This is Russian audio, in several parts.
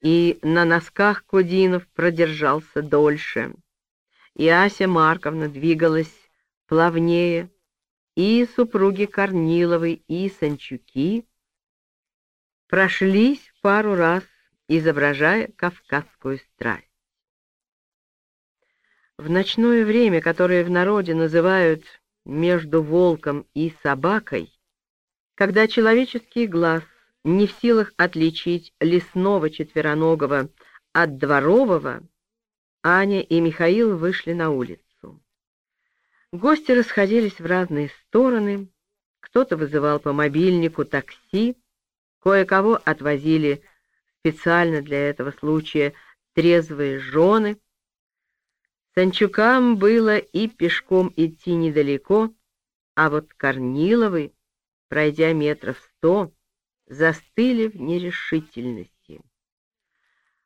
и на носках Кудинов продержался дольше. И Ася Марковна двигалась плавнее, и супруги Корниловой, и Санчуки прошлись пару раз, изображая кавказскую страсть. В ночное время, которое в народе называют «между волком и собакой», когда человеческий глаз не в силах отличить лесного четвероногого от дворового, Аня и Михаил вышли на улицу. Гости расходились в разные стороны, кто-то вызывал по мобильнику такси, кое-кого отвозили специально для этого случая трезвые жены. Санчукам было и пешком идти недалеко, а вот Корниловы, пройдя метров сто, застыли в нерешительности.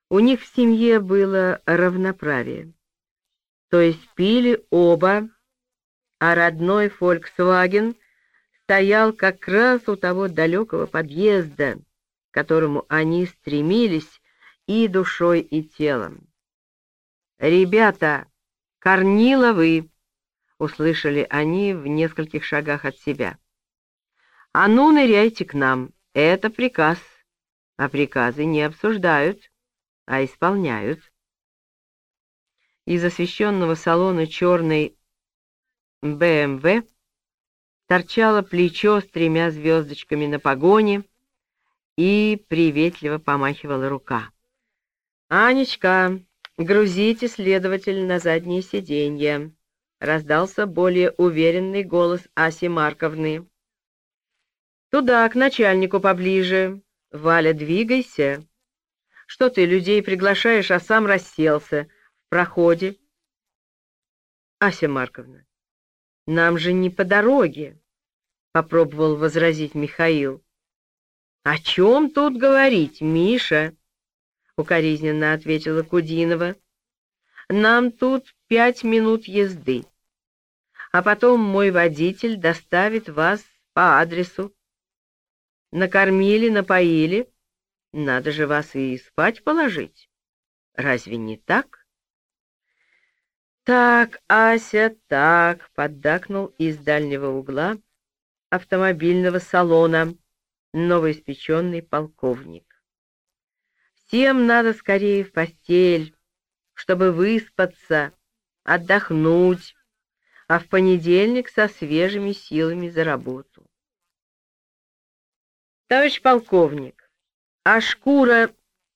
У них в семье было равноправие, то есть пили оба а родной «Фольксваген» стоял как раз у того далекого подъезда, к которому они стремились и душой, и телом. «Ребята, Корниловы!» — услышали они в нескольких шагах от себя. «А ну, ныряйте к нам, это приказ, а приказы не обсуждают, а исполняют». Из освещенного салона черной БМВ торчало плечо с тремя звездочками на погоне и приветливо помахивала рука. «Анечка, грузите следователь на заднее сиденье», — раздался более уверенный голос Аси Марковны. «Туда, к начальнику поближе. Валя, двигайся. Что ты людей приглашаешь, а сам расселся в проходе?» «Ася Марковна, нам же не по дороге, — попробовал возразить Михаил. — О чем тут говорить, Миша? — укоризненно ответила Кудинова. — Нам тут пять минут езды, а потом мой водитель доставит вас по адресу. Накормили, напоили, надо же вас и спать положить. Разве не так? «Так, Ася, так!» — поддакнул из дальнего угла автомобильного салона новоиспеченный полковник. «Всем надо скорее в постель, чтобы выспаться, отдохнуть, а в понедельник со свежими силами за работу». «Товарищ полковник, а шкура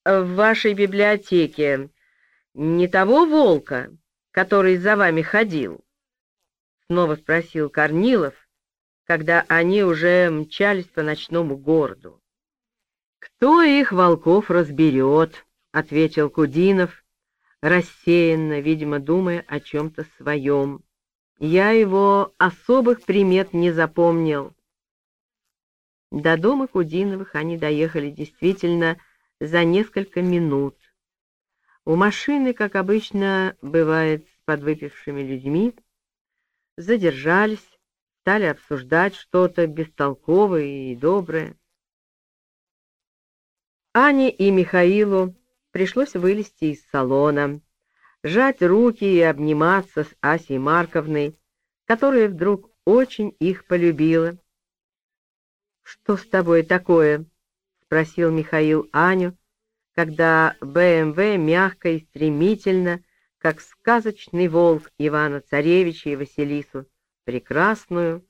в вашей библиотеке не того волка?» который за вами ходил? — снова спросил Корнилов, когда они уже мчались по ночному городу. — Кто их, волков, разберет? — ответил Кудинов, рассеянно, видимо, думая о чем-то своем. Я его особых примет не запомнил. До дома Кудиновых они доехали действительно за несколько минут. У машины, как обычно бывает с подвыпившими людьми, задержались, стали обсуждать что-то бестолковое и доброе. Ане и Михаилу пришлось вылезти из салона, сжать руки и обниматься с Асей Марковной, которая вдруг очень их полюбила. «Что с тобой такое?» — спросил Михаил Аню, когда БМВ мягко и стремительно, как сказочный волк Ивана Царевича и Василису, прекрасную,